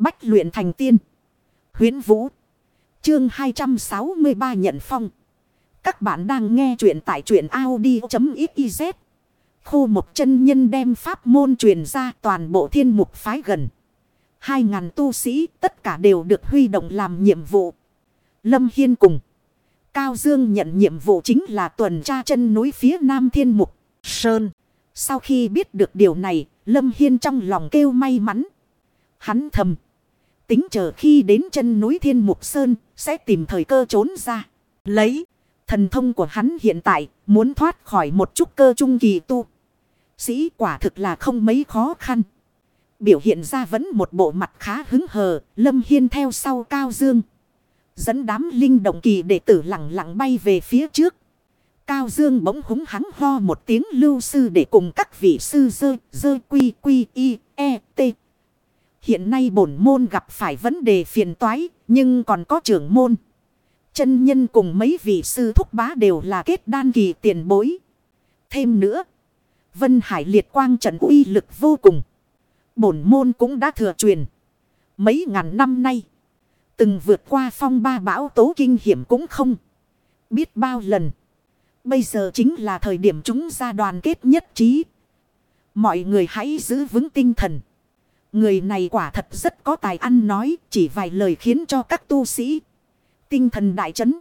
Bách luyện thành tiên. Huyến Vũ. Chương 263 nhận phong. Các bạn đang nghe truyện tại truyện Audi.xyz. Khô một chân nhân đem pháp môn truyền ra toàn bộ thiên mục phái gần. Hai ngàn tu sĩ tất cả đều được huy động làm nhiệm vụ. Lâm Hiên cùng. Cao Dương nhận nhiệm vụ chính là tuần tra chân núi phía nam thiên mục. Sơn. Sau khi biết được điều này, Lâm Hiên trong lòng kêu may mắn. Hắn thầm. Tính chờ khi đến chân núi thiên mục sơn, sẽ tìm thời cơ trốn ra. Lấy. Thần thông của hắn hiện tại, muốn thoát khỏi một chút cơ trung kỳ tu. Sĩ quả thực là không mấy khó khăn. Biểu hiện ra vẫn một bộ mặt khá hứng hờ, Lâm Hiên theo sau Cao Dương. Dẫn đám linh động kỳ đệ tử lặng lặng bay về phía trước. Cao Dương bỗng húng hắng ho một tiếng lưu sư để cùng các vị sư dơ, dơ quy quy y, e, t. Hiện nay bổn môn gặp phải vấn đề phiền toái, nhưng còn có trưởng môn. Chân nhân cùng mấy vị sư thúc bá đều là kết đan kỳ tiền bối. Thêm nữa, Vân Hải liệt quang trận uy lực vô cùng. Bổn môn cũng đã thừa truyền. Mấy ngàn năm nay, từng vượt qua phong ba bão tố kinh hiểm cũng không. Biết bao lần. Bây giờ chính là thời điểm chúng ra đoàn kết nhất trí. Mọi người hãy giữ vững tinh thần. Người này quả thật rất có tài ăn nói, chỉ vài lời khiến cho các tu sĩ. Tinh thần đại chấn.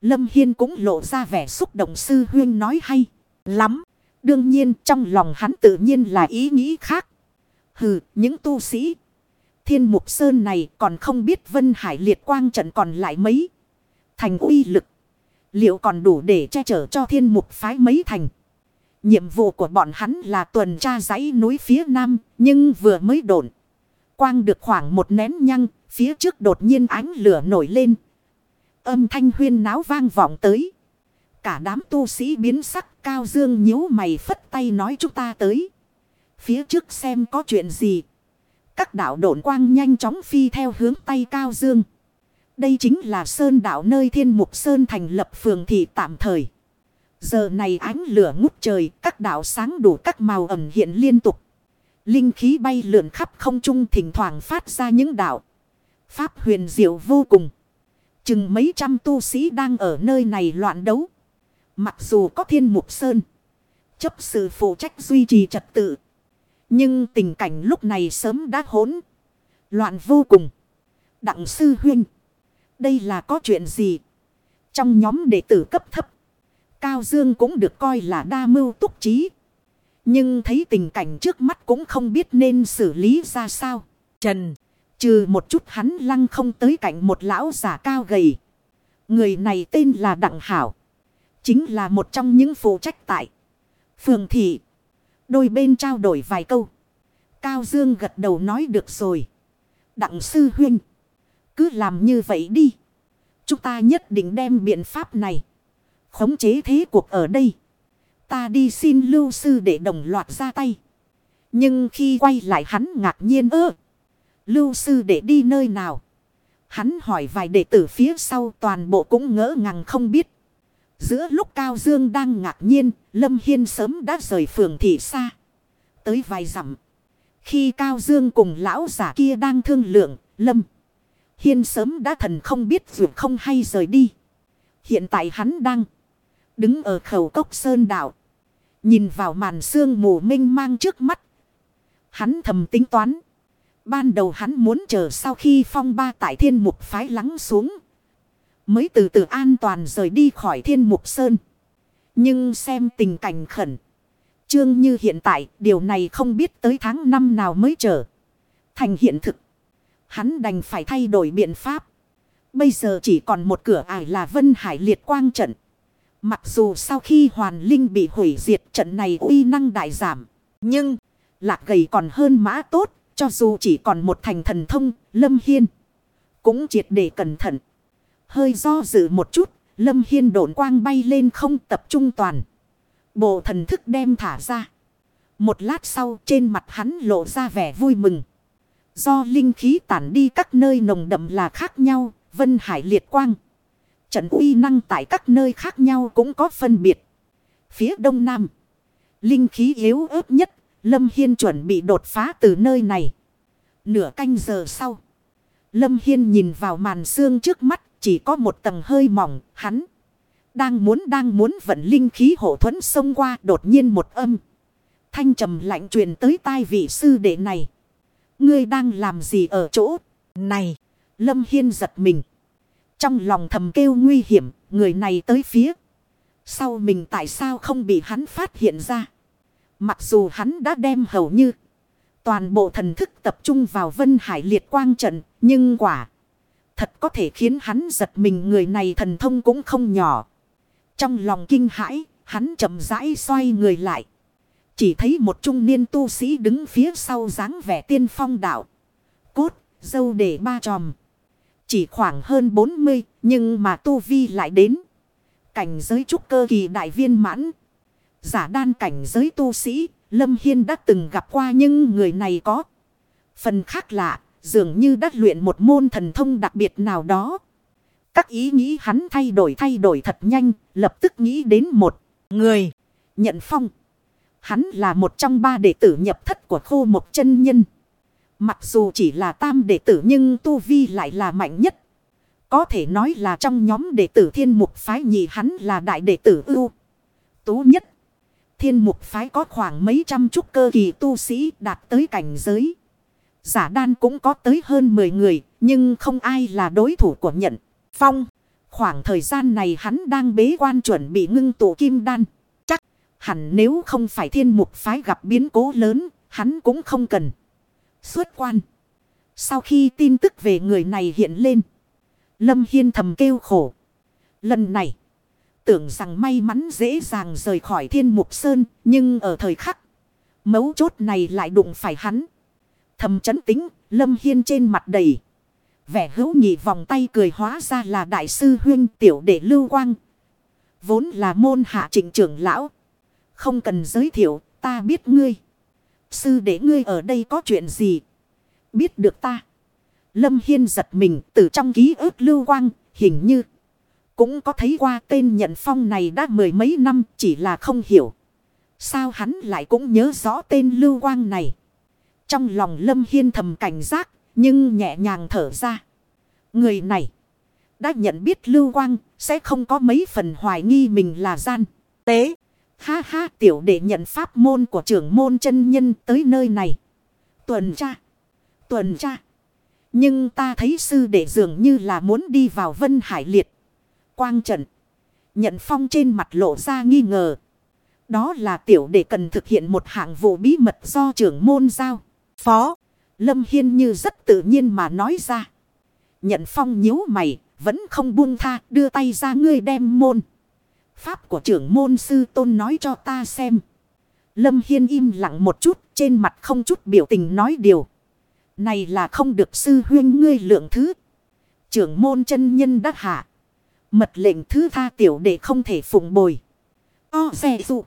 Lâm Hiên cũng lộ ra vẻ xúc động sư huyên nói hay. Lắm. Đương nhiên trong lòng hắn tự nhiên là ý nghĩ khác. Hừ, những tu sĩ. Thiên mục sơn này còn không biết Vân Hải liệt quang trận còn lại mấy. Thành uy lực. Liệu còn đủ để che chở cho thiên mục phái mấy thành. Nhiệm vụ của bọn hắn là tuần tra dãy núi phía nam, nhưng vừa mới đổn. Quang được khoảng một nén nhăng, phía trước đột nhiên ánh lửa nổi lên. Âm thanh huyên náo vang vọng tới. Cả đám tu sĩ biến sắc cao dương nhíu mày phất tay nói chúng ta tới. Phía trước xem có chuyện gì. Các đạo độn quang nhanh chóng phi theo hướng tay cao dương. Đây chính là sơn đạo nơi thiên mục sơn thành lập phường thị tạm thời. Giờ này ánh lửa ngút trời, các đạo sáng đủ các màu ẩm hiện liên tục. Linh khí bay lượn khắp không trung thỉnh thoảng phát ra những đạo. Pháp huyền diệu vô cùng. Chừng mấy trăm tu sĩ đang ở nơi này loạn đấu. Mặc dù có thiên mục sơn. Chấp sự phụ trách duy trì trật tự. Nhưng tình cảnh lúc này sớm đã hỗn. Loạn vô cùng. Đặng sư huynh. Đây là có chuyện gì? Trong nhóm đệ tử cấp thấp. Cao Dương cũng được coi là đa mưu túc trí. Nhưng thấy tình cảnh trước mắt cũng không biết nên xử lý ra sao. Trần. Trừ một chút hắn lăng không tới cạnh một lão giả cao gầy. Người này tên là Đặng Hảo. Chính là một trong những phụ trách tại. Phường thị. Đôi bên trao đổi vài câu. Cao Dương gật đầu nói được rồi. Đặng sư huynh. Cứ làm như vậy đi. Chúng ta nhất định đem biện pháp này. Khống chế thế cuộc ở đây. Ta đi xin lưu sư để đồng loạt ra tay. Nhưng khi quay lại hắn ngạc nhiên ơ. Lưu sư để đi nơi nào? Hắn hỏi vài đệ tử phía sau toàn bộ cũng ngỡ ngàng không biết. Giữa lúc Cao Dương đang ngạc nhiên, Lâm Hiên sớm đã rời phường thị xa. Tới vài dặm. Khi Cao Dương cùng lão giả kia đang thương lượng, Lâm Hiên sớm đã thần không biết dù không hay rời đi. Hiện tại hắn đang đứng ở khẩu cốc sơn đảo. Nhìn vào màn sương mù minh mang trước mắt. Hắn thầm tính toán. Ban đầu hắn muốn chờ sau khi phong ba tại thiên mục phái lắng xuống. Mới từ từ an toàn rời đi khỏi thiên mục sơn. Nhưng xem tình cảnh khẩn. Trương như hiện tại, điều này không biết tới tháng năm nào mới trở. Thành hiện thực. Hắn đành phải thay đổi biện pháp. Bây giờ chỉ còn một cửa ải là Vân Hải liệt quang trận. Mặc dù sau khi hoàn linh bị hủy diệt trận này uy năng đại giảm. Nhưng lạc gầy còn hơn mã tốt. Cho dù chỉ còn một thành thần thông, Lâm Hiên cũng triệt để cẩn thận. Hơi do dự một chút, Lâm Hiên độn quang bay lên không tập trung toàn. Bộ thần thức đem thả ra. Một lát sau trên mặt hắn lộ ra vẻ vui mừng. Do linh khí tản đi các nơi nồng đậm là khác nhau, Vân Hải liệt quang. Trận uy năng tại các nơi khác nhau cũng có phân biệt. Phía đông nam, linh khí yếu ớt nhất, Lâm Hiên chuẩn bị đột phá từ nơi này. Nửa canh giờ sau. Lâm Hiên nhìn vào màn xương trước mắt. Chỉ có một tầng hơi mỏng. Hắn đang muốn đang muốn vận linh khí hộ thuẫn xông qua. Đột nhiên một âm. Thanh trầm lạnh truyền tới tai vị sư đệ này. Ngươi đang làm gì ở chỗ này? Lâm Hiên giật mình. Trong lòng thầm kêu nguy hiểm. Người này tới phía. Sau mình tại sao không bị hắn phát hiện ra? Mặc dù hắn đã đem hầu như toàn bộ thần thức tập trung vào vân hải liệt quang trận. Nhưng quả thật có thể khiến hắn giật mình người này thần thông cũng không nhỏ. Trong lòng kinh hãi, hắn chậm rãi xoay người lại. Chỉ thấy một trung niên tu sĩ đứng phía sau dáng vẻ tiên phong đạo. Cốt, dâu để ba tròm. Chỉ khoảng hơn 40, nhưng mà tu vi lại đến. Cảnh giới trúc cơ kỳ đại viên mãn. Giả đan cảnh giới tu sĩ, Lâm Hiên đã từng gặp qua nhưng người này có. Phần khác lạ, dường như đã luyện một môn thần thông đặc biệt nào đó. Các ý nghĩ hắn thay đổi thay đổi thật nhanh, lập tức nghĩ đến một người. Nhận phong. Hắn là một trong ba đệ tử nhập thất của khô một chân nhân. Mặc dù chỉ là tam đệ tử nhưng tu vi lại là mạnh nhất. Có thể nói là trong nhóm đệ tử thiên mục phái nhị hắn là đại đệ tử ưu. Tú nhất. Thiên mục phái có khoảng mấy trăm trúc cơ kỳ tu sĩ đạt tới cảnh giới. Giả đan cũng có tới hơn 10 người, nhưng không ai là đối thủ của nhận. Phong, khoảng thời gian này hắn đang bế quan chuẩn bị ngưng tụ kim đan. Chắc hẳn nếu không phải thiên mục phái gặp biến cố lớn, hắn cũng không cần. Xuất quan. Sau khi tin tức về người này hiện lên. Lâm Hiên thầm kêu khổ. Lần này. Tưởng rằng may mắn dễ dàng rời khỏi thiên mục sơn. Nhưng ở thời khắc. Mấu chốt này lại đụng phải hắn. Thầm chấn tính. Lâm Hiên trên mặt đầy. Vẻ hữu nhị vòng tay cười hóa ra là đại sư huyên tiểu đệ lưu quang. Vốn là môn hạ trịnh trưởng lão. Không cần giới thiệu, ta biết ngươi. Sư để ngươi ở đây có chuyện gì? Biết được ta. Lâm Hiên giật mình từ trong ký ức lưu quang, hình như. Cũng có thấy qua tên nhận phong này đã mười mấy năm chỉ là không hiểu. Sao hắn lại cũng nhớ rõ tên lưu quang này. Trong lòng Lâm Hiên thầm cảnh giác, nhưng nhẹ nhàng thở ra. Người này đã nhận biết lưu quang, sẽ không có mấy phần hoài nghi mình là gian. Tế, ha ha tiểu đệ nhận pháp môn của trưởng môn chân nhân tới nơi này. Tuần tra, tuần tra. Nhưng ta thấy sư đệ dường như là muốn đi vào vân hải liệt. Quang trận. Nhận phong trên mặt lộ ra nghi ngờ. Đó là tiểu đệ cần thực hiện một hạng vụ bí mật do trưởng môn giao. Phó. Lâm Hiên như rất tự nhiên mà nói ra. Nhận phong nhíu mày. Vẫn không buông tha đưa tay ra ngươi đem môn. Pháp của trưởng môn sư tôn nói cho ta xem. Lâm Hiên im lặng một chút. Trên mặt không chút biểu tình nói điều. Này là không được sư huyên ngươi lượng thứ. Trưởng môn chân nhân đắc hạ. Mật lệnh thứ tha tiểu để không thể phụng bồi. O xe dụ.